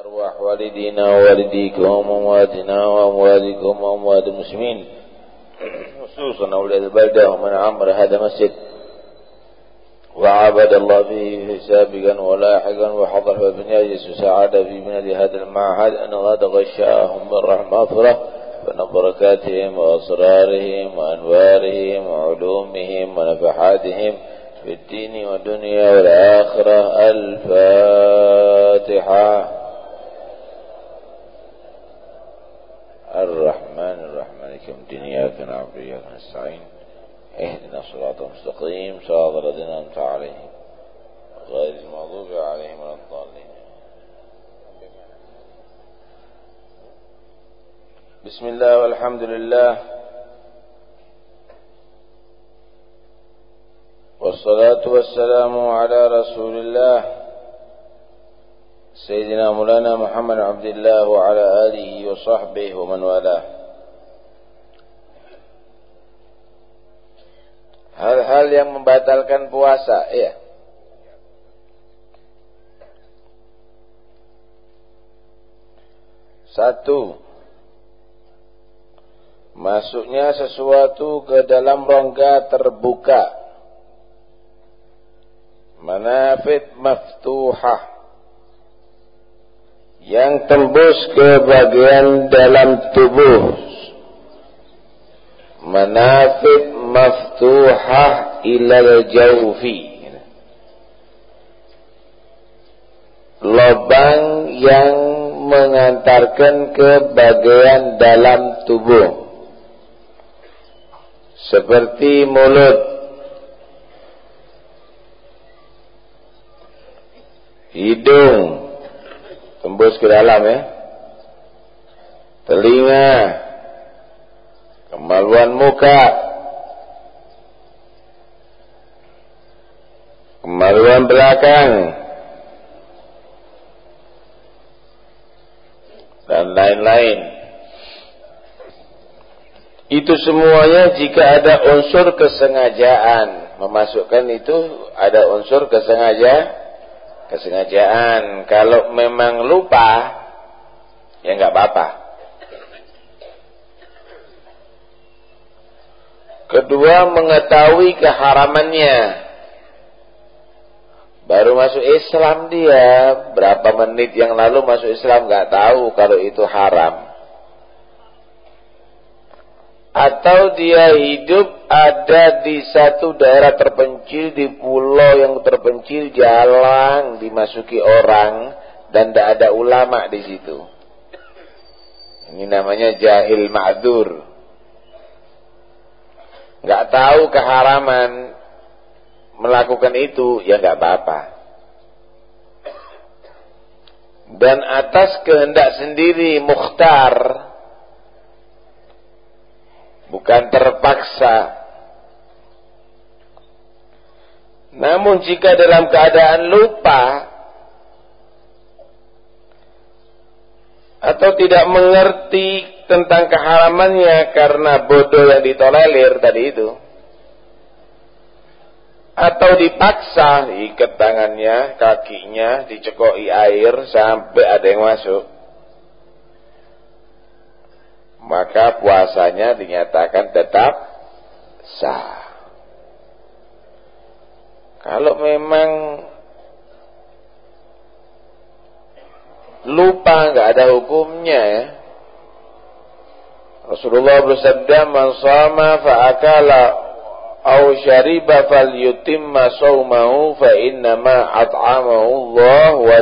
أرواح والدينا ووالديكم وأمواتنا وأموالكم وأموات المسلمين. خصوصا أولاد البلدة ومن عمر هذا المسجد. وعبد الله فيه سابقا ولاحقا وحضر في بنياجس وساعد في بناء هذا المعهد أن الله تغشاهم بالرحمة مغفرة فإن بركاتهم وأسرارهم وأنوارهم وعلومهم ونفحاتهم في الدين والدنيا والآخرة. الفاتحة. الرحمن الرحيم مالك يوم الدين إياك نعبد وإياك نستعين اهدنا الصراط المستقيم صراط الذين أنعمت عليهم غير المغضوب عليهم ولا الضالين. بسم الله والحمد لله والصلاة والسلام على رسول الله سيدنا مولانا محمد عبد الله وعلى آله وصحبه ومن والاه hal-hal yang membatalkan puasa ya satu masuknya sesuatu ke dalam rongga terbuka manafid maftuhah yang tembus ke bagian dalam tubuh. Manafid maftuhah ilal jaufi lobang yang mengantarkan ke bagian dalam tubuh. Seperti mulut. Hidung tembus ke dalam ya. Telinga. Kemaluan muka. Kemaluan belakang. Dan lain-lain. Itu semuanya jika ada unsur kesengajaan. Memasukkan itu ada unsur kesengajaan kesengajaan. Kalau memang lupa, ya nggak apa-apa. Kedua, mengetahui keharamannya. Baru masuk Islam dia, berapa menit yang lalu masuk Islam nggak tahu kalau itu haram atau dia hidup ada di satu daerah terpencil di pulau yang terpencil jalan dimasuki orang dan tidak ada ulama di situ. Ini namanya jahil ma'dur. Nggak tahu keharaman melakukan itu ya nggak apa-apa. Dan atas kehendak sendiri mukhtar bukan terpaksa. Namun jika dalam keadaan lupa atau tidak mengerti tentang keharamannya karena bodoh yang ditolerir tadi itu atau dipaksa ikat tangannya, kakinya, dicekoi air sampai ada yang masuk maka puasanya dinyatakan tetap sah. Kalau memang lupa nggak ada hukumnya ya. Rasulullah bersabda man sama fa akala aw syariba falyutimma saumahu fa innama at'amahu Allah wa.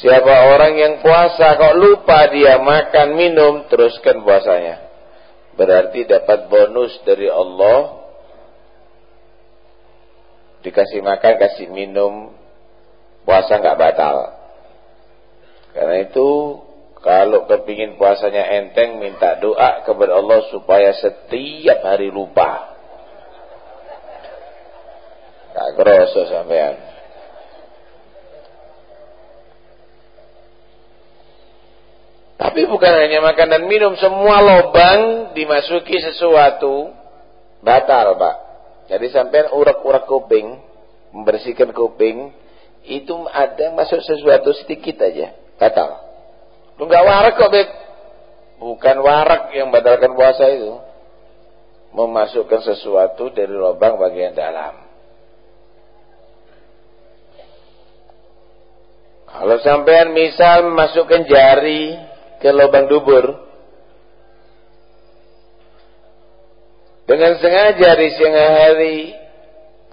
Siapa orang yang puasa kok lupa dia makan minum teruskan puasanya. Berarti dapat bonus dari Allah. Dikasih makan, kasih minum, puasa nggak batal. Karena itu kalau kepingin puasanya enteng minta doa kepada Allah supaya setiap hari lupa. Gak kerasa sampean. Tapi bukan hanya makan dan minum, semua lubang dimasuki sesuatu batal, Pak. Jadi sampai urak-urak kuping, membersihkan kuping, itu ada masuk sesuatu sedikit aja batal. Lu nggak warak kok beb, bukan warak yang batalkan puasa itu, memasukkan sesuatu dari lubang bagian dalam. Kalau sampean misal memasukkan jari ke lubang dubur, dengan sengaja di siang hari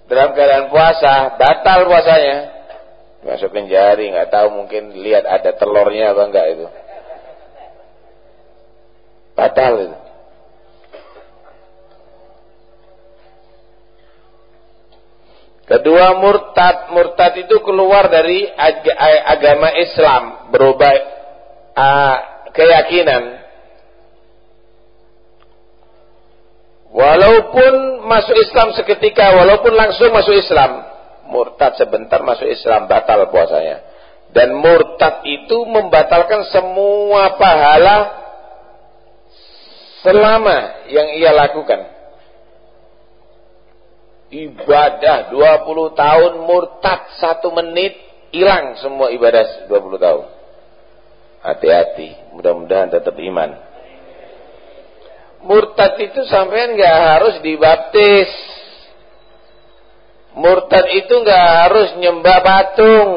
dalam keadaan puasa, batal puasanya. Masukin jari nggak tahu mungkin lihat ada telurnya apa enggak itu. Batal itu. Kedua murtad, murtad itu keluar dari ag agama Islam, berubah uh, keyakinan. Walaupun masuk Islam seketika, walaupun langsung masuk Islam, murtad sebentar masuk Islam batal puasanya. Dan murtad itu membatalkan semua pahala selama yang ia lakukan. Ibadah 20 tahun murtad satu menit hilang semua ibadah 20 tahun. Hati-hati, mudah-mudahan tetap iman. Murtad itu sampai nggak harus dibaptis Murtad itu nggak harus nyembah patung.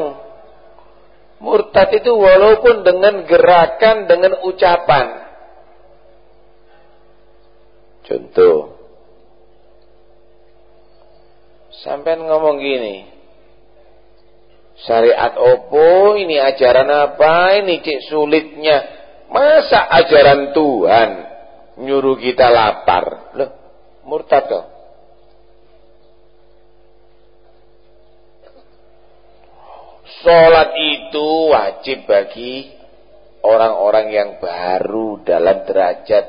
Murtad itu walaupun dengan gerakan, dengan ucapan. Contoh. Sampai ngomong gini. Syariat opo, ini ajaran apa, ini cik sulitnya. Masa ajaran Tuhan nyuruh kita lapar? Loh, murtad kok. Sholat itu wajib bagi orang-orang yang baru dalam derajat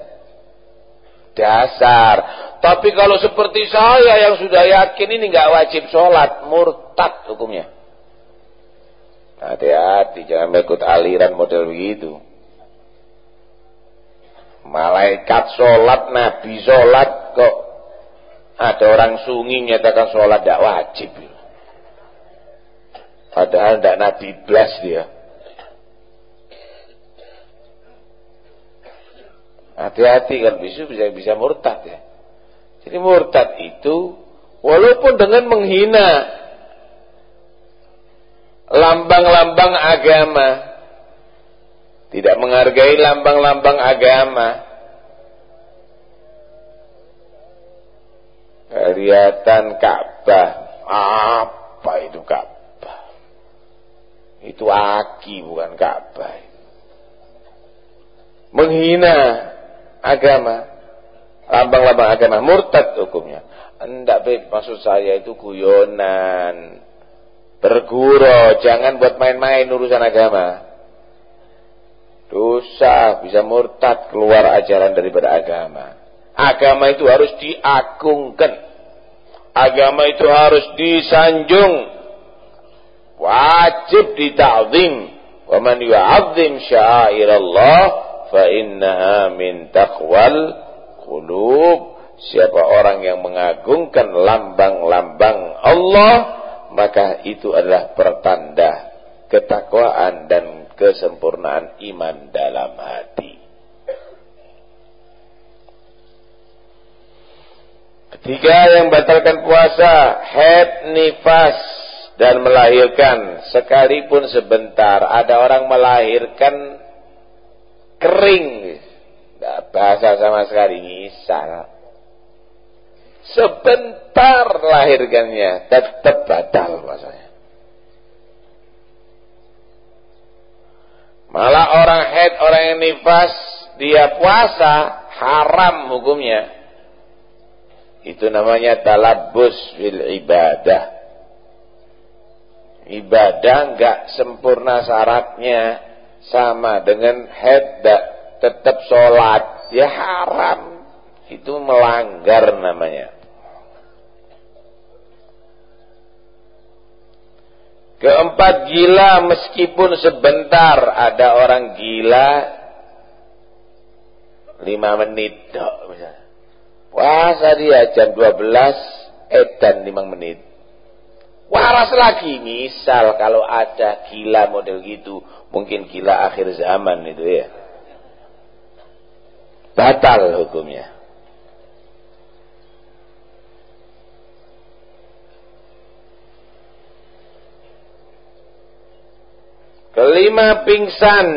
dasar. Tapi kalau seperti saya yang sudah yakin ini nggak wajib sholat, murtad hukumnya. Hati-hati, jangan ikut aliran model begitu. Malaikat sholat, nabi sholat kok ada orang sungi nyatakan sholat tidak wajib. Padahal tidak Nabi Blas dia. Hati-hati kan bisa bisa bisa murtad ya. Jadi murtad itu walaupun dengan menghina lambang-lambang agama, tidak menghargai lambang-lambang agama, kelihatan Ka'bah, apa itu Ka'bah? Itu aki bukan Ka'bah. Menghina agama. Lambang-lambang agama. Murtad hukumnya. Enggak baik maksud saya itu guyonan. Berguru. Jangan buat main-main urusan agama. Dosa bisa murtad keluar ajaran daripada agama. Agama itu harus diagungkan. Agama itu harus disanjung wajib dita'zim wa man yu'azzim sya'airallah fa innaha min taqwal qulub siapa orang yang mengagungkan lambang-lambang Allah maka itu adalah pertanda ketakwaan dan kesempurnaan iman dalam hati. Ketiga yang batalkan puasa, head nifas dan melahirkan sekalipun sebentar. Ada orang melahirkan kering. Tidak bahasa sama sekali ngisal sebentar lahirkannya tetap batal masanya malah orang head orang yang nifas dia puasa haram hukumnya. Itu namanya talabus fil ibadah. Ibadah nggak sempurna syaratnya. Sama dengan head tetap sholat. Ya haram. Itu melanggar namanya keempat gila meskipun sebentar ada orang gila lima menit dok puasa dia jam 12 edan lima menit waras lagi. Misal kalau ada gila model gitu, mungkin gila akhir zaman itu ya. Batal hukumnya. Kelima pingsan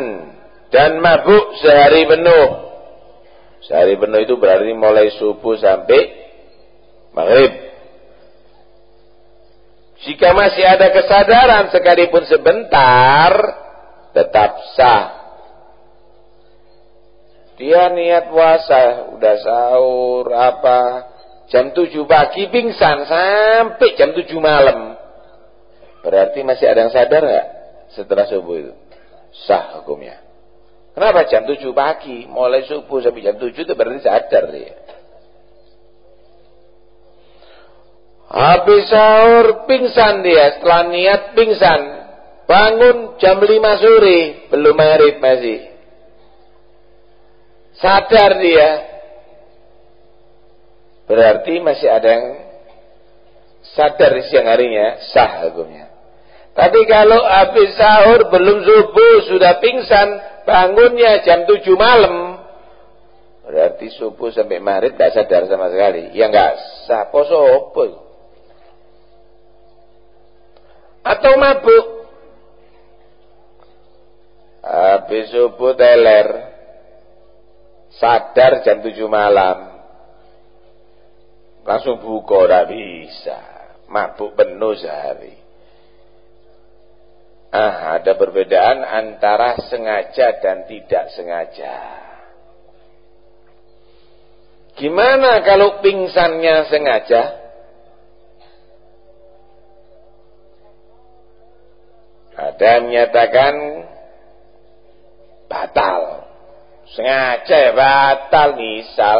dan mabuk sehari penuh. Sehari penuh itu berarti mulai subuh sampai maghrib. Jika masih ada kesadaran sekalipun sebentar, tetap sah. Dia niat puasa, udah sahur apa, jam 7 pagi pingsan sampai jam 7 malam. Berarti masih ada yang sadar nggak setelah subuh itu? Sah hukumnya. Kenapa jam 7 pagi, mulai subuh sampai jam 7 itu berarti sadar dia. Habis sahur pingsan dia, setelah niat pingsan. Bangun jam 5 sore, belum marib masih. Sadar dia. Berarti masih ada yang sadar di siang harinya, sah hukumnya. Tapi kalau habis sahur belum subuh sudah pingsan, bangunnya jam 7 malam. Berarti subuh sampai marib tidak sadar sama sekali. Ya enggak sah, poso apa atau mabuk. Habis subuh teler, sadar jam 7 malam, langsung buka, tidak bisa. Mabuk penuh sehari. Ah, ada perbedaan antara sengaja dan tidak sengaja. Gimana kalau pingsannya sengaja? Ada yang menyatakan batal. Sengaja ya batal. Misal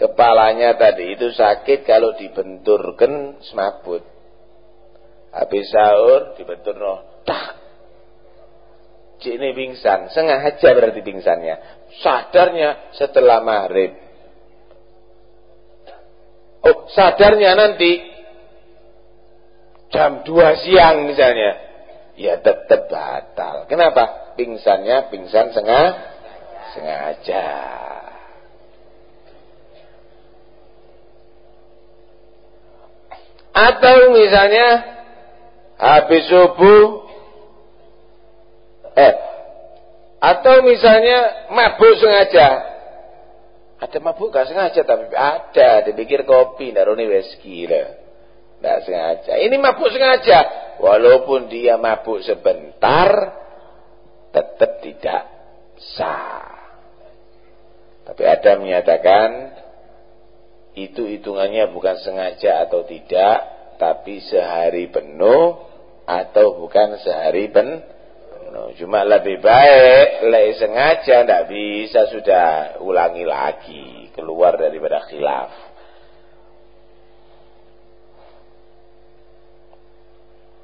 kepalanya tadi itu sakit kalau dibenturkan semaput. Habis sahur dibentur no, ini pingsan. Sengaja berarti pingsannya. Sadarnya setelah maghrib. Oh, sadarnya nanti jam 2 siang misalnya ya tetap batal. Kenapa? Pingsannya pingsan sengaja. sengaja. Atau misalnya habis subuh eh atau misalnya mabuk sengaja. Ada mabuk gak sengaja tapi ada dipikir kopi daroni whisky lah. Tidak sengaja. Ini mabuk sengaja. Walaupun dia mabuk sebentar, tetap tidak sah. Tapi ada menyatakan, itu hitungannya bukan sengaja atau tidak, tapi sehari penuh atau bukan sehari penuh. Cuma lebih baik, lebih sengaja, tidak bisa sudah ulangi lagi, keluar daripada khilaf.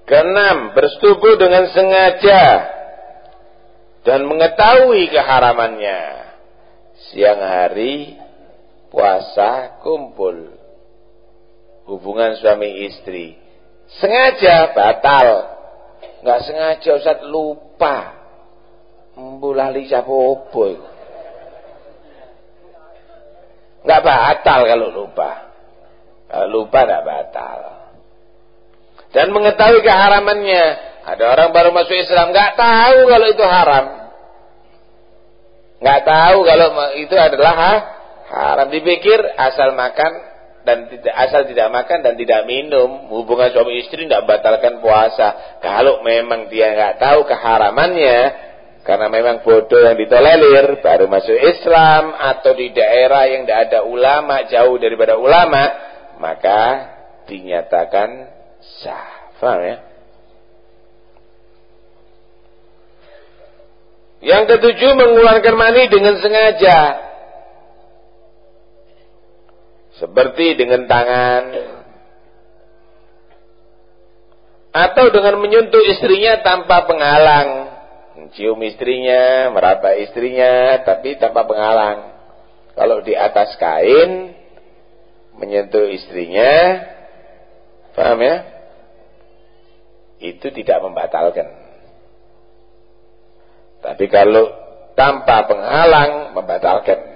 Keenam, bersetubuh dengan sengaja dan mengetahui keharamannya. Siang hari puasa kumpul hubungan suami istri. Sengaja batal. Enggak sengaja Ustaz lupa. Mbulali siapa opo Enggak batal kalau lupa. Lupa enggak batal dan mengetahui keharamannya. Ada orang baru masuk Islam nggak tahu kalau itu haram. nggak tahu kalau itu adalah ha? haram. Dipikir asal makan dan tidak asal tidak makan dan tidak minum hubungan suami istri tidak batalkan puasa. Kalau memang dia nggak tahu keharamannya karena memang bodoh yang ditolerir baru masuk Islam atau di daerah yang tidak ada ulama jauh daripada ulama maka dinyatakan sah. Faham ya? Yang ketujuh mengeluarkan mani dengan sengaja. Seperti dengan tangan. Atau dengan menyentuh istrinya tanpa penghalang. Mencium istrinya, meraba istrinya, tapi tanpa penghalang. Kalau di atas kain, menyentuh istrinya, paham ya? itu tidak membatalkan. Tapi kalau tanpa penghalang membatalkan.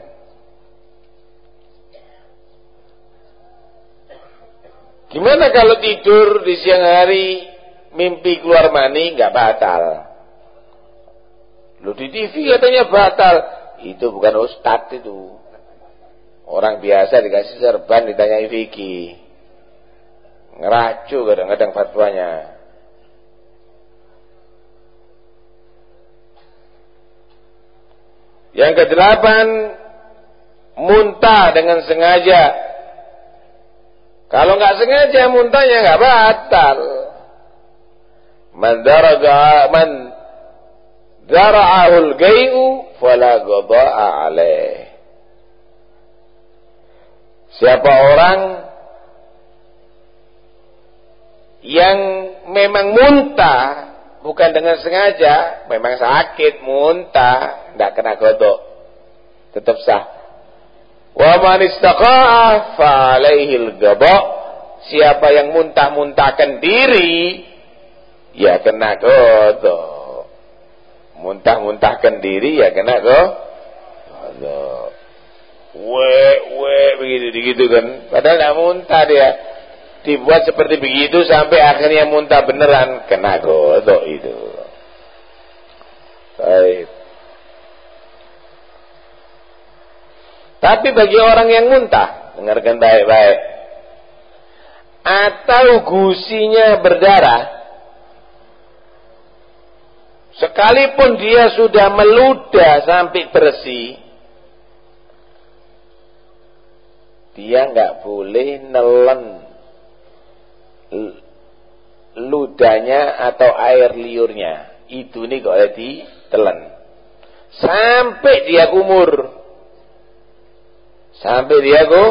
Gimana kalau tidur di siang hari mimpi keluar mani nggak batal? Lu di TV katanya batal. Itu bukan ustadz itu. Orang biasa dikasih serban ditanya Vicky. Ngeracu kadang-kadang fatwanya. Yang kedelapan, muntah dengan sengaja. Kalau nggak sengaja muntahnya nggak batal. Man daraga man dara'ahul gai'u fala ghada'a alaih. Siapa orang yang memang muntah bukan dengan sengaja, memang sakit, muntah, tidak kena godok. Tetap sah. Wa man istaqa'a Siapa yang muntah-muntahkan diri, ya kena godok. Muntah-muntahkan diri, ya kena godok. We, we, begitu, begitu kan. Padahal tidak muntah dia dibuat seperti begitu sampai akhirnya muntah beneran kena godok itu. Baik. Tapi bagi orang yang muntah, dengarkan baik-baik. Atau gusinya berdarah, sekalipun dia sudah meludah sampai bersih, dia nggak boleh nelen ludahnya atau air liurnya. Itu nih kok ditelan. Sampai dia kumur. Sampai dia ku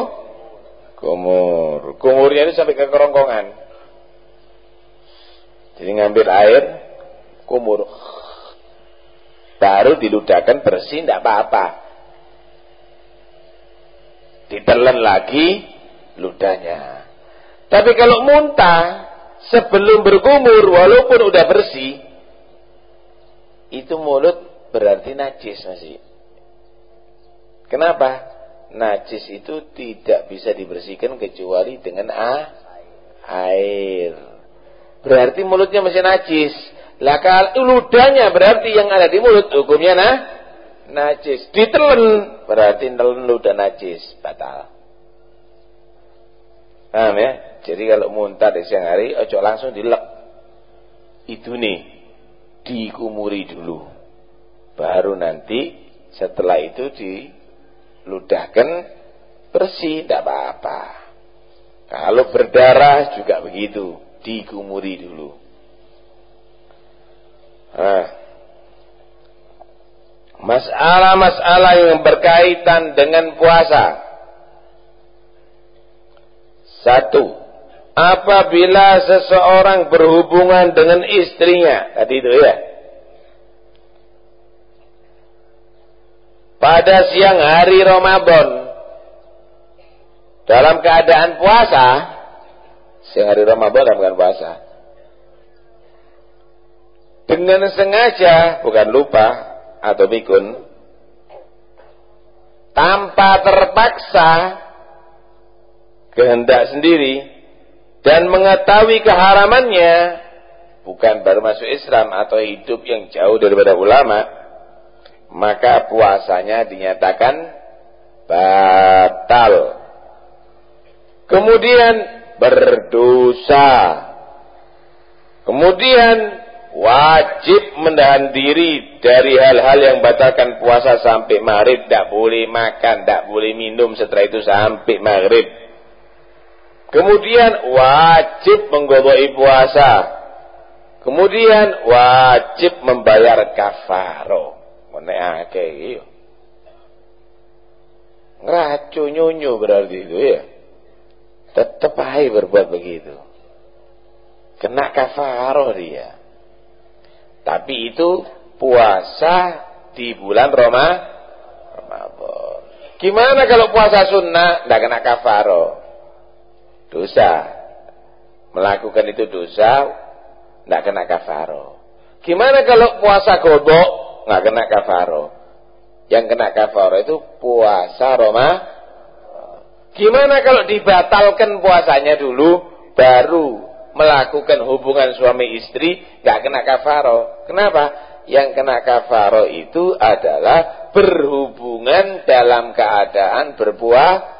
kumur. Kumurnya itu sampai ke kerongkongan. Jadi ngambil air, kumur. Baru diludahkan bersih, tidak apa-apa. Ditelan lagi ludahnya. Tapi kalau muntah sebelum berkumur walaupun udah bersih itu mulut berarti najis masih. Kenapa? Najis itu tidak bisa dibersihkan kecuali dengan a air. Berarti mulutnya masih najis. Lah kalau ludahnya berarti yang ada di mulut hukumnya nah najis. Ditelen berarti nelen ludah najis, batal. Paham ya? Jadi kalau muntah di siang hari, ojo langsung dilek. Itu nih, dikumuri dulu. Baru nanti setelah itu diludahkan bersih, tidak apa-apa. Kalau berdarah juga begitu, dikumuri dulu. Nah, masalah-masalah yang berkaitan dengan puasa. Satu, apabila seseorang berhubungan dengan istrinya tadi itu ya pada siang hari Ramadan. Dalam keadaan puasa siang hari Ramadan dalam keadaan puasa. Dengan sengaja bukan lupa atau pikun tanpa terpaksa kehendak sendiri dan mengetahui keharamannya bukan baru masuk Islam atau hidup yang jauh daripada ulama maka puasanya dinyatakan batal kemudian berdosa kemudian wajib menahan diri dari hal-hal yang batalkan puasa sampai maghrib tidak boleh makan tidak boleh minum setelah itu sampai maghrib Kemudian wajib menggodoi puasa. Kemudian wajib membayar kafaro. Menekake iyo. Ngeracu nyunyu berarti itu ya. Tetap aja berbuat begitu. Kena kafaro dia. Tapi itu puasa di bulan Roma. Ramadan. Gimana kalau puasa sunnah tidak kena kafaro? dosa. Melakukan itu dosa Tidak kena kafaro. Gimana kalau puasa godok? Nggak kena kafaro. Yang kena kafaro itu puasa Roma. Gimana kalau dibatalkan puasanya dulu, baru melakukan hubungan suami istri, nggak kena kafaro. Kenapa? Yang kena kafaro itu adalah berhubungan dalam keadaan berpuasa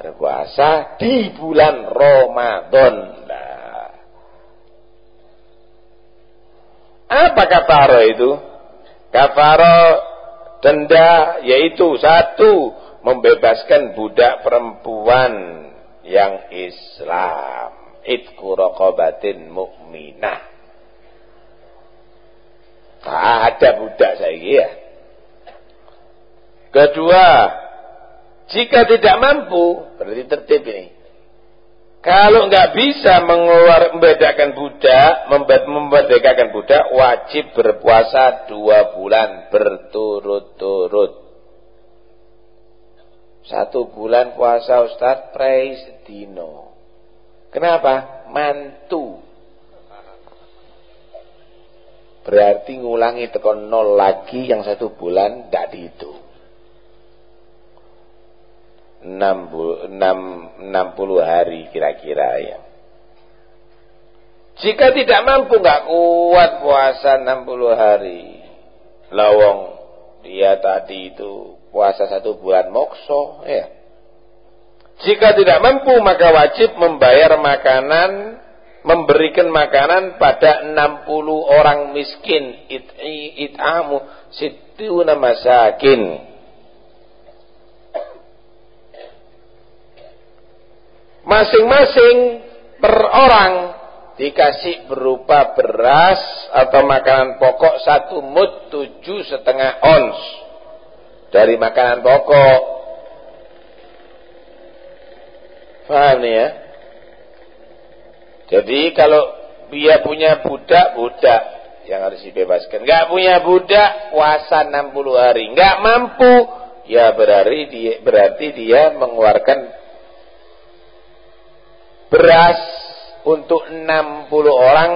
berpuasa di bulan Ramadan. Nah. Apa kafaro itu? Kafaro denda yaitu satu membebaskan budak perempuan yang Islam. Itku raqabatin mukminah. Tak ada budak saya ya. Kedua, jika tidak mampu, berarti tertib ini. Kalau nggak bisa mengeluar, membedakan budak, membedakan budak, wajib berpuasa dua bulan berturut-turut. Satu bulan puasa Ustaz, praise dino. Kenapa? Mantu. Berarti ngulangi tekon nol lagi yang satu bulan tidak dihitung. 60, 60 hari kira-kira ya. Jika tidak mampu nggak kuat puasa 60 hari. Lawong dia tadi itu puasa satu bulan mokso ya. Jika tidak mampu maka wajib membayar makanan memberikan makanan pada 60 orang miskin it'amu situna masakin masing-masing per orang dikasih berupa beras atau makanan pokok satu mut tujuh setengah ons dari makanan pokok. Paham nih ya? Jadi kalau dia punya budak, budak yang harus dibebaskan. Enggak punya budak, puasa 60 hari. Enggak mampu, ya berarti dia, berarti dia mengeluarkan beras untuk 60 orang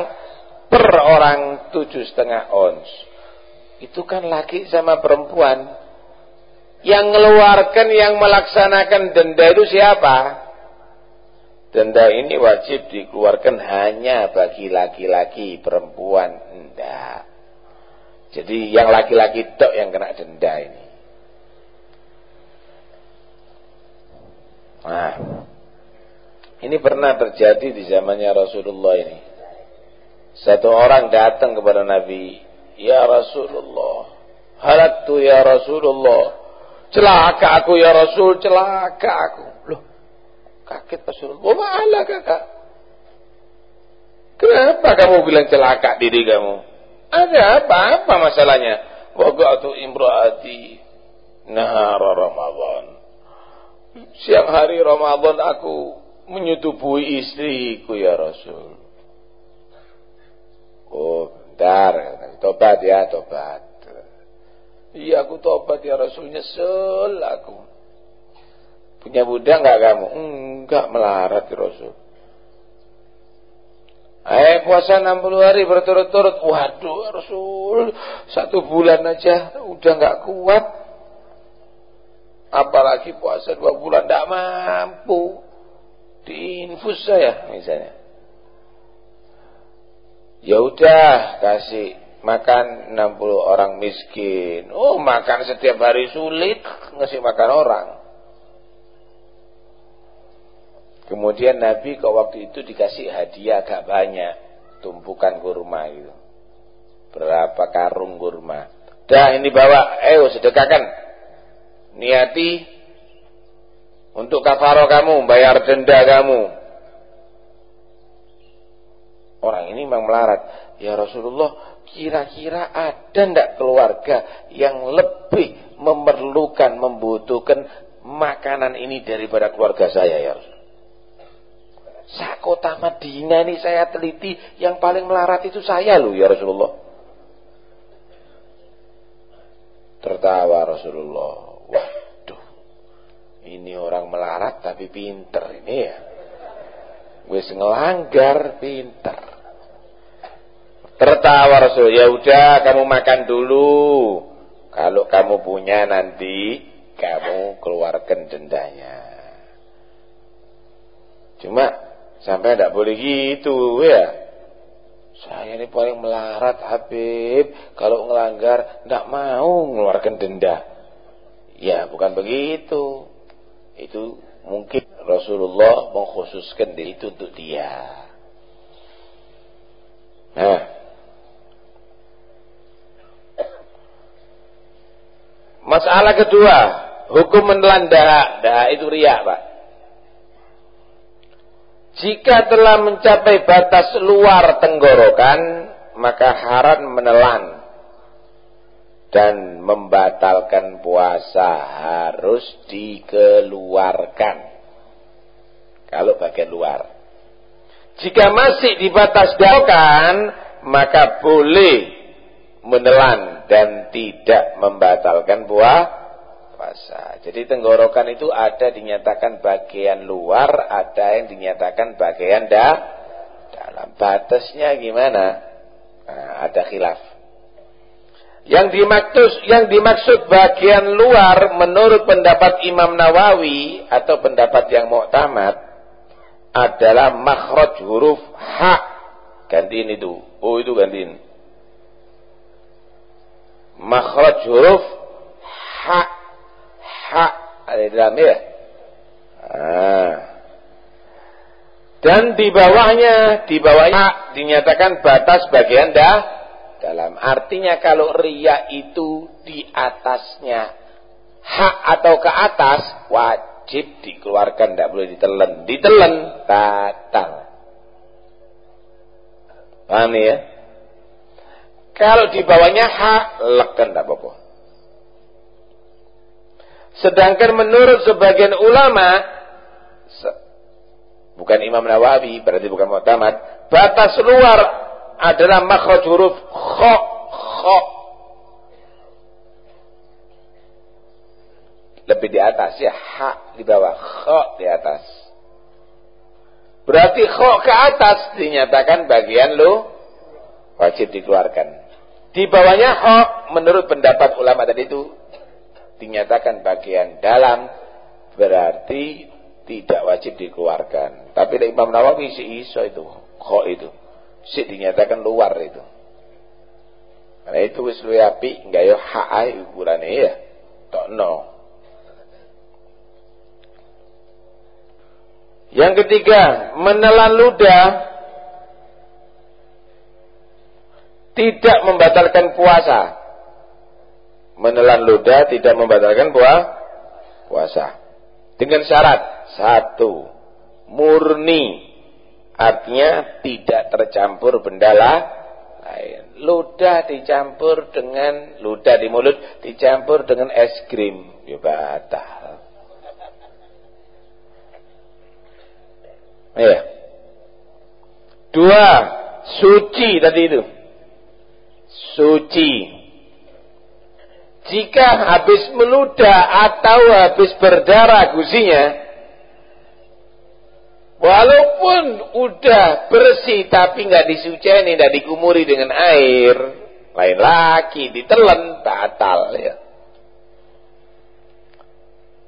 per orang tujuh setengah ons. Itu kan laki sama perempuan. Yang mengeluarkan, yang melaksanakan denda itu siapa? Denda ini wajib dikeluarkan hanya bagi laki-laki, perempuan enggak. Jadi yang laki-laki tok yang kena denda ini. Nah, ini pernah terjadi di zamannya Rasulullah ini. Satu orang datang kepada Nabi, "Ya Rasulullah, halaktu ya Rasulullah. Celaka aku ya Rasul, celaka aku." Loh, kaget Rasulullah. "Wa ma'ala kakak?" Kenapa kamu bilang celaka diri kamu? Ada apa? Apa masalahnya? Waqa'tu imraati nahara Ramadan. Siang hari Ramadan aku menyetubui istriku ya Rasul. Oh, bentar, tobat ya, tobat. Iya aku tobat ya Rasul, nyesel aku. Punya budak enggak kamu? Enggak melarat ya Rasul. Eh puasa 60 hari berturut-turut. Waduh ya Rasul, satu bulan aja udah enggak kuat. Apalagi puasa dua bulan enggak mampu diinfus saya misalnya. Ya udah kasih makan 60 orang miskin. Oh, makan setiap hari sulit ngasih makan orang. Kemudian Nabi ke waktu itu dikasih hadiah agak banyak, tumpukan kurma itu. Berapa karung kurma. Dah ini bawa, ayo sedekahkan. Niati untuk kafaro kamu, bayar denda kamu. Orang ini memang melarat. Ya Rasulullah, kira-kira ada ndak keluarga yang lebih memerlukan, membutuhkan makanan ini daripada keluarga saya ya Rasul? Sakota Madinah ini saya teliti, yang paling melarat itu saya loh ya Rasulullah. Tertawa Rasulullah. Wah, ini orang melarat tapi pinter ini ya. Wis ngelanggar pinter. Tertawa Rasul, ya udah kamu makan dulu. Kalau kamu punya nanti kamu keluarkan dendanya. Cuma sampai tidak boleh gitu ya. Saya ini paling melarat Habib. Kalau ngelanggar tidak mau mengeluarkan denda. Ya bukan begitu. Itu mungkin Rasulullah mengkhususkan itu untuk dia. Nah, Masalah kedua, hukum menelan dahak. Dahak itu riak, Pak. Jika telah mencapai batas luar tenggorokan, maka haram menelan dan membatalkan puasa harus dikeluarkan. Kalau bagian luar. Jika masih di batas dahokan, maka boleh menelan dan tidak membatalkan buah puasa. Jadi tenggorokan itu ada dinyatakan bagian luar, ada yang dinyatakan bagian da dalam. Batasnya gimana? Nah, ada khilaf. Yang dimaksud yang dimaksud bagian luar menurut pendapat Imam Nawawi atau pendapat yang muktamad adalah makhraj huruf ha. Gantiin itu. Oh itu gantiin makhraj huruf ha ha ada di dalam ya ah. dan di bawahnya di bawahnya dinyatakan batas bagian dah dalam artinya kalau ria itu di atasnya hak atau ke atas wajib dikeluarkan tidak boleh ditelen ditelen batal. Paham ya? Kalau di bawahnya hak, leken tidak apa-apa. Sedangkan menurut sebagian ulama, bukan Imam Nawawi, berarti bukan Muhammad, batas luar adalah makhraj huruf kho, kho. Lebih di atas ya, hak di bawah, kho di atas. Berarti kho ke atas dinyatakan bagian lu wajib dikeluarkan. Di bawahnya hok menurut pendapat ulama tadi itu dinyatakan bagian dalam berarti tidak wajib dikeluarkan. Tapi Imam Nawawi si iso itu, hok itu. Si dinyatakan luar itu. Karena itu wis luwe api enggak yo hak ae ukurane ya. no. Yang ketiga, menelan ludah tidak membatalkan puasa. Menelan ludah tidak membatalkan puasa. puasa. Dengan syarat satu, murni artinya tidak tercampur benda lain. Ludah dicampur dengan ludah di mulut dicampur dengan es krim, ya batal. Ya. Dua, suci tadi itu suci. Jika habis meludah atau habis berdarah gusinya, walaupun udah bersih tapi nggak disuceni, nggak dikumuri dengan air, lain lagi ditelan batal ya.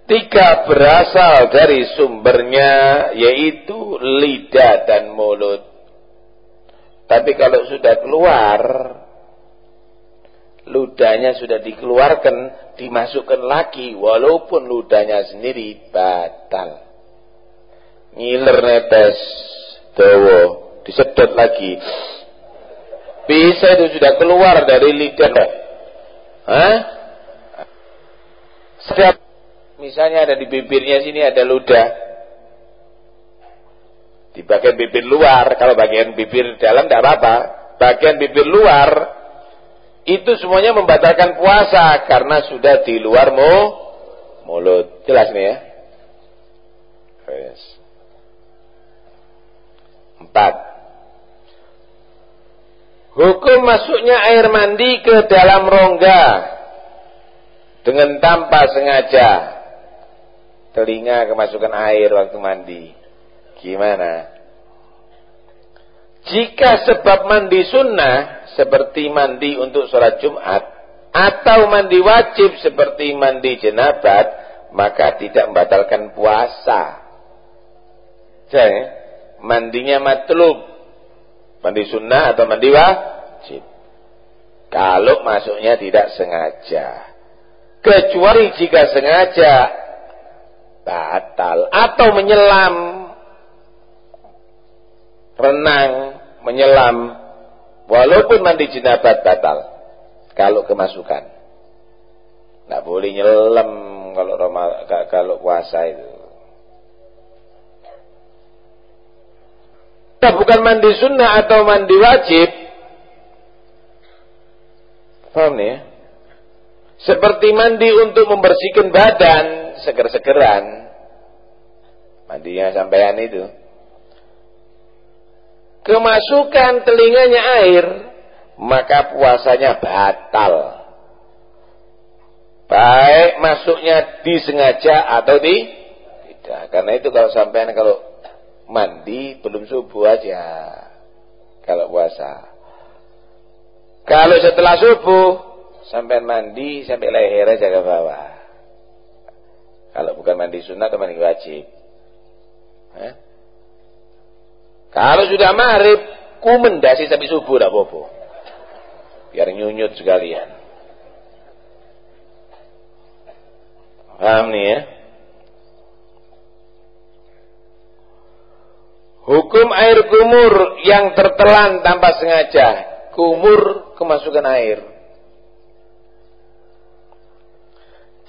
Tiga berasal dari sumbernya yaitu lidah dan mulut. Tapi kalau sudah keluar ludahnya sudah dikeluarkan, dimasukkan lagi, walaupun ludahnya sendiri batal. Ngiler netes, dawa, disedot lagi. Bisa itu sudah keluar dari lidah. Hah? Setiap, misalnya ada di bibirnya sini ada ludah. Di bagian bibir luar, kalau bagian bibir dalam tidak apa-apa. Bagian bibir luar itu semuanya membatalkan puasa karena sudah di luar mu, mulut. Jelas nih ya? Yes. Empat. Hukum masuknya air mandi ke dalam rongga dengan tanpa sengaja. Telinga kemasukan air waktu mandi. Gimana? Jika sebab mandi sunnah seperti mandi untuk sholat Jumat atau mandi wajib seperti mandi jenabat, maka tidak membatalkan puasa. Jadi, mandinya matlub. Mandi sunnah atau mandi wajib. Kalau masuknya tidak sengaja. Kecuali jika sengaja batal atau menyelam renang menyelam walaupun mandi jenabat batal kalau kemasukan nggak boleh nyelam kalau kalau puasa itu nah, bukan mandi sunnah atau mandi wajib paham ya? seperti mandi untuk membersihkan badan seger-segeran mandinya sampean itu kemasukan telinganya air, maka puasanya batal. Baik masuknya disengaja atau di tidak. Karena itu kalau sampai kalau mandi belum subuh aja. Kalau puasa. Kalau setelah subuh sampai mandi sampai leher aja ke bawah. Kalau bukan mandi sunnah atau mandi wajib. Eh? Kalau sudah maghrib, kumendasi sampai subuh dah bobo. Biar nyunyut sekalian. Paham nih ya? Hukum air kumur yang tertelan tanpa sengaja. Kumur kemasukan air.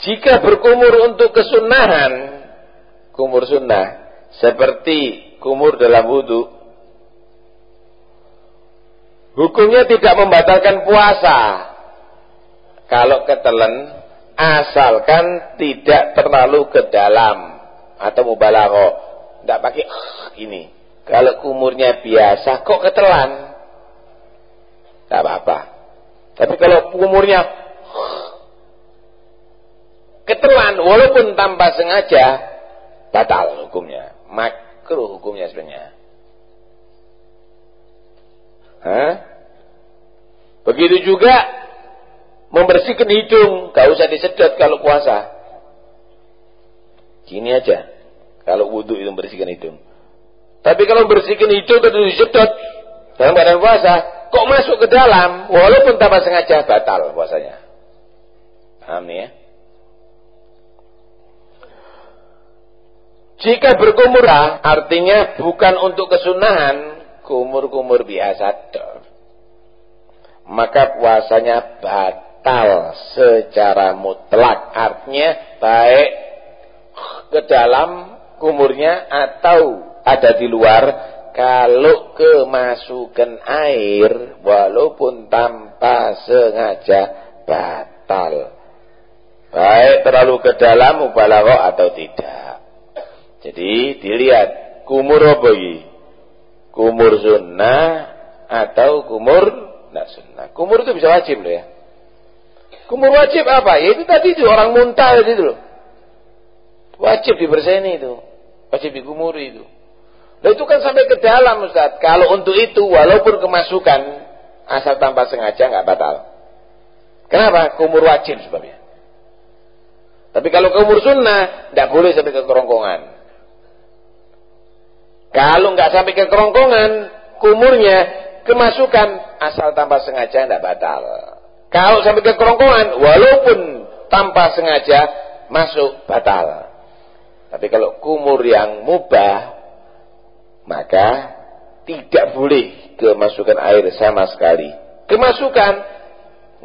Jika berkumur untuk kesunahan, kumur sunnah, seperti kumur dalam wudhu, Hukumnya tidak membatalkan puasa. Kalau ketelen, asalkan tidak terlalu ke dalam. Atau mubalaghah. Tidak pakai ini. Kalau kumurnya biasa, kok ketelan? Tidak apa-apa. Tapi kalau kumurnya ketelan, walaupun tanpa sengaja, batal hukumnya. Makruh hukumnya sebenarnya. Hah? Begitu juga membersihkan hidung, gak usah disedot kalau puasa. Gini aja, kalau wudhu itu membersihkan hidung. Tapi kalau membersihkan hidung terus disedot dalam keadaan puasa, kok masuk ke dalam, walaupun tanpa sengaja batal puasanya. Paham ya? Jika berkumur artinya bukan untuk kesunahan, kumur-kumur biasa. Maka puasanya batal secara mutlak. Artinya baik ke dalam kumurnya atau ada di luar. Kalau kemasukan air walaupun tanpa sengaja batal. Baik terlalu ke dalam mubalaghah atau tidak. Jadi dilihat kumur apa kumur sunnah atau kumur tidak sunnah. Kumur itu bisa wajib loh ya. Kumur wajib apa? Ya itu tadi itu orang muntah itu loh. Wajib dibersihin itu. Wajib dikumuri itu. Nah itu kan sampai ke dalam Ustaz. Kalau untuk itu walaupun kemasukan asal tanpa sengaja nggak batal. Kenapa? Kumur wajib sebabnya. Tapi kalau kumur sunnah tidak boleh sampai ke kerongkongan. Kalau nggak sampai ke kerongkongan, kumurnya kemasukan asal tanpa sengaja tidak batal. Kalau sampai ke kerongkongan, walaupun tanpa sengaja masuk batal. Tapi kalau kumur yang mubah, maka tidak boleh kemasukan air sama sekali. Kemasukan,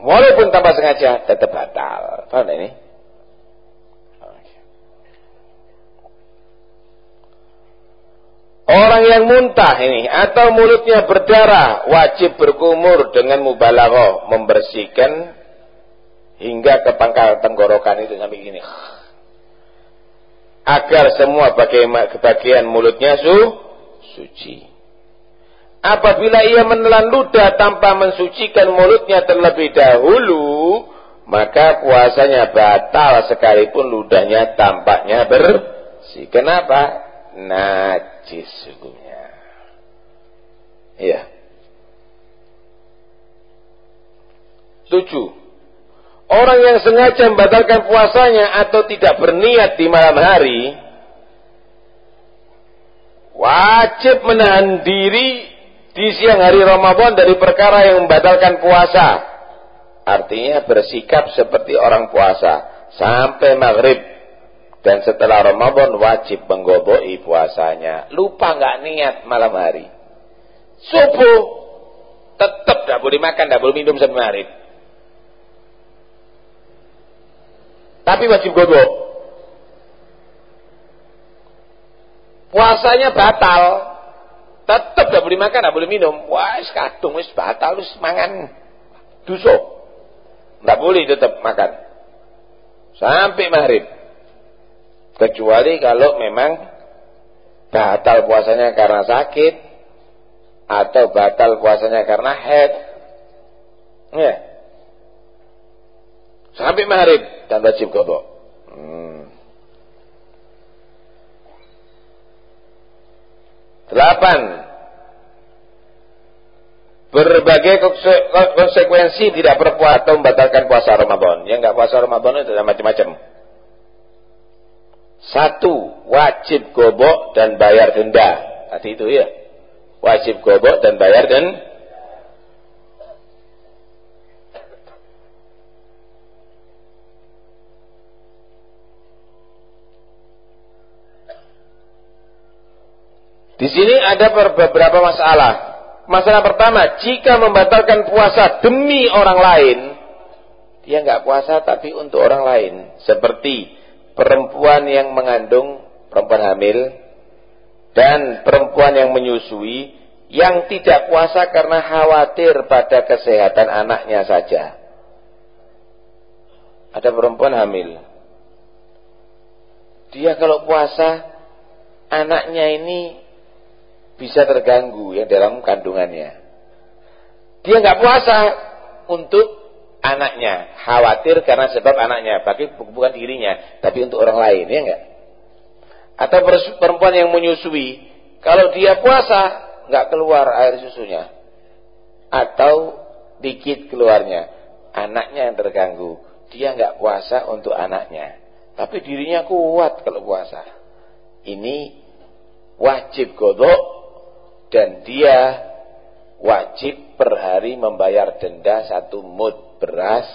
walaupun tanpa sengaja, tetap batal. Paham ini? Orang yang muntah ini atau mulutnya berdarah wajib berkumur dengan mubalaghah membersihkan hingga ke pangkal tenggorokan itu sampai gini. Agar semua bagian mulutnya su suci. Apabila ia menelan ludah tanpa mensucikan mulutnya terlebih dahulu, maka puasanya batal sekalipun ludahnya tampaknya bersih. Kenapa? najis hukumnya. Iya. Tujuh. Orang yang sengaja membatalkan puasanya atau tidak berniat di malam hari, wajib menahan diri di siang hari Ramadan dari perkara yang membatalkan puasa. Artinya bersikap seperti orang puasa sampai maghrib dan setelah Ramadan wajib menggodoi puasanya. Lupa nggak niat malam hari. Subuh tetap tidak boleh makan, tidak boleh minum sampai maghrib. Tapi wajib godok. Puasanya batal. Tetap tidak boleh makan, tidak boleh minum. Wah, kadung wis batal wis mangan duso. Tidak boleh tetap makan. Sampai maghrib. Kecuali kalau memang batal puasanya karena sakit atau batal puasanya karena head. Ya. Sampai maghrib dan wajib kodok. Hmm. Delapan. Berbagai konsekuensi tidak berpuasa atau membatalkan puasa Ramadan. Yang nggak puasa Ramadan itu ada macam-macam. Satu, wajib gobok dan bayar denda. Tadi itu ya. Wajib gobok dan bayar denda. Di sini ada beberapa masalah. Masalah pertama, jika membatalkan puasa demi orang lain, dia nggak puasa tapi untuk orang lain. Seperti perempuan yang mengandung, perempuan hamil, dan perempuan yang menyusui, yang tidak puasa karena khawatir pada kesehatan anaknya saja. Ada perempuan hamil. Dia kalau puasa, anaknya ini bisa terganggu yang dalam kandungannya. Dia nggak puasa untuk anaknya, khawatir karena sebab anaknya, bagi bukan dirinya, tapi untuk orang lain, ya enggak? Atau perempuan yang menyusui, kalau dia puasa nggak keluar air susunya, atau dikit keluarnya, anaknya yang terganggu, dia nggak puasa untuk anaknya, tapi dirinya kuat kalau puasa. Ini wajib godok dan dia wajib per hari membayar denda satu mud beras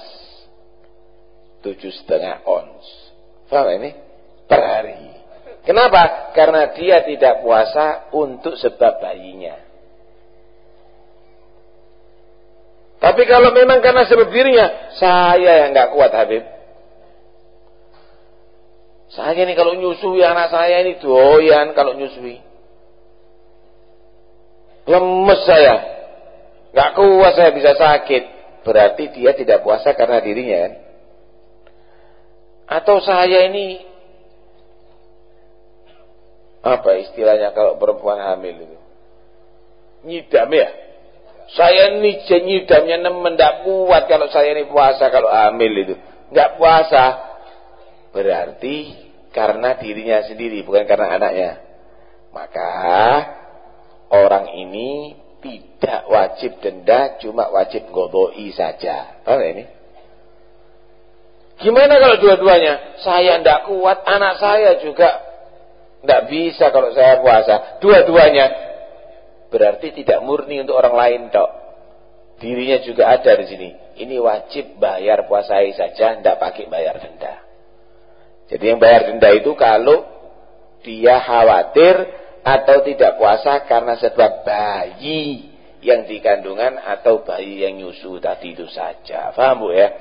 tujuh setengah ons. Faham ini? Per hari. Kenapa? Karena dia tidak puasa untuk sebab bayinya. Tapi kalau memang karena sebab dirinya, saya yang nggak kuat Habib. Saya ini kalau nyusui anak saya ini doyan kalau nyusui. Lemes saya. Gak kuat saya bisa sakit. Berarti dia tidak puasa karena dirinya kan. Atau saya ini apa istilahnya kalau perempuan hamil itu? Nyidam ya. Saya ini nyidamnya nemen tidak kuat kalau saya ini puasa kalau hamil itu. Nggak puasa. Berarti karena dirinya sendiri bukan karena anaknya. Maka orang ini tidak wajib denda, cuma wajib godoi saja. Paham ini? Gimana kalau dua-duanya? Saya tidak kuat, anak saya juga tidak bisa kalau saya puasa. Dua-duanya berarti tidak murni untuk orang lain dok. Dirinya juga ada di sini. Ini wajib bayar puasai saja, tidak pakai bayar denda. Jadi yang bayar denda itu kalau dia khawatir atau tidak puasa karena sebab bayi yang dikandungan atau bayi yang nyusu tadi itu saja. Faham Bu ya?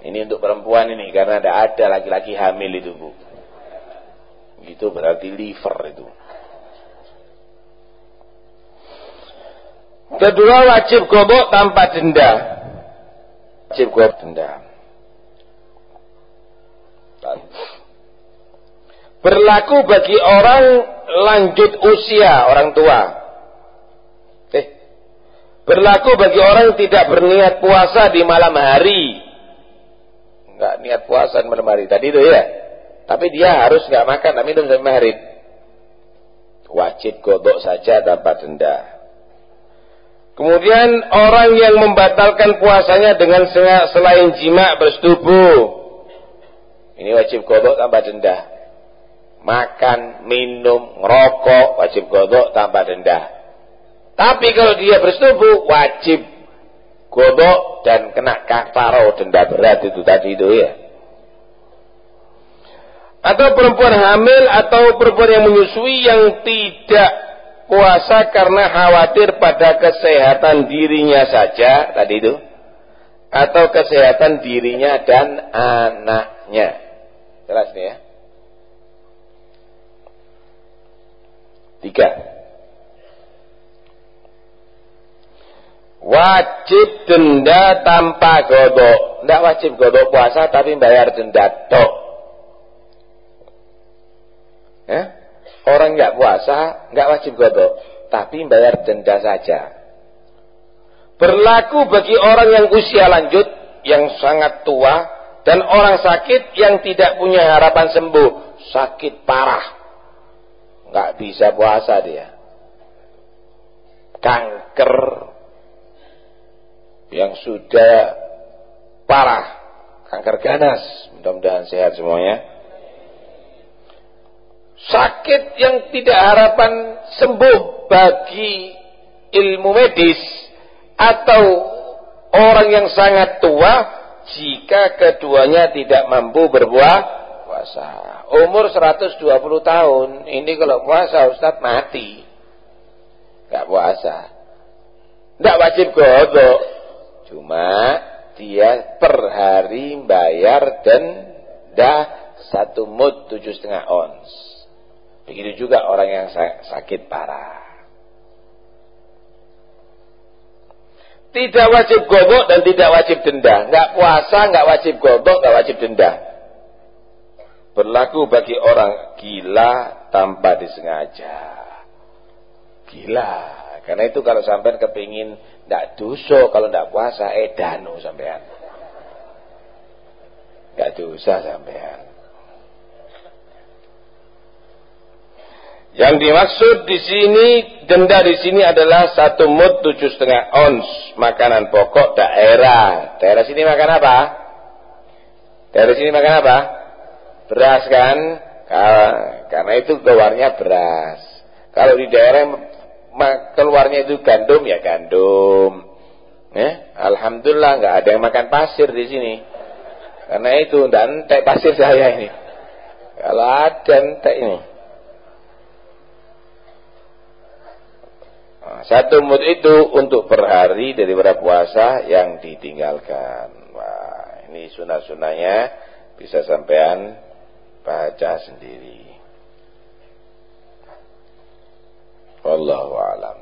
Ini untuk perempuan ini karena tidak ada laki-laki hamil itu Bu. Itu berarti liver itu. Kedua wajib gobok tanpa denda. Wajib gobok denda. Berlaku bagi orang lanjut usia orang tua. Eh, berlaku bagi orang yang tidak berniat puasa di malam hari. Enggak niat puasa di malam hari. Tadi itu ya. Tapi dia harus enggak makan, tapi minum sampai maghrib. Wajib godok saja tanpa denda. Kemudian orang yang membatalkan puasanya dengan selain jima bersetubuh. Ini wajib kodok tanpa denda. Makan, minum, ngerokok, wajib kodok tanpa denda. Tapi kalau dia bersetubuh, wajib kodok dan kena kafaro denda berat itu tadi itu ya. Atau perempuan hamil atau perempuan yang menyusui yang tidak puasa karena khawatir pada kesehatan dirinya saja tadi itu atau kesehatan dirinya dan anaknya jelas nih ya tiga. Wajib denda tanpa godok. Tidak wajib godok puasa tapi bayar denda tok. Ya Orang nggak puasa nggak wajib godok, tapi bayar denda saja. Berlaku bagi orang yang usia lanjut, yang sangat tua, dan orang sakit yang tidak punya harapan sembuh, sakit parah, nggak bisa puasa dia. Kanker yang sudah parah, kanker ganas, mudah-mudahan sehat semuanya sakit yang tidak harapan sembuh bagi ilmu medis atau orang yang sangat tua jika keduanya tidak mampu berbuah puasa. Umur 120 tahun, ini kalau puasa Ustaz mati. Gak puasa. Tidak wajib godok. Cuma dia per hari bayar dah satu mut tujuh setengah ons. Begitu juga orang yang sakit parah. Tidak wajib godok dan tidak wajib denda. Nggak puasa, nggak wajib godok, nggak wajib denda. Berlaku bagi orang gila tanpa disengaja. Gila. Karena itu kalau sampai kepingin nggak dosa kalau nggak puasa, eh danu sampean. Nggak dosa sampean. Yang dimaksud di sini denda di sini adalah satu mut tujuh setengah ons makanan pokok daerah. Daerah sini makan apa? Daerah sini makan apa? Beras kan? Karena itu keluarnya beras. Kalau di daerah keluarnya itu gandum ya gandum. Ya, Alhamdulillah nggak ada yang makan pasir di sini. Karena itu dan entek pasir saya ini. Kalau ada entek ini. Satu mut itu untuk per hari daripada puasa yang ditinggalkan. Wah, ini sunah-sunahnya bisa sampean baca sendiri. Wallahu a'lam.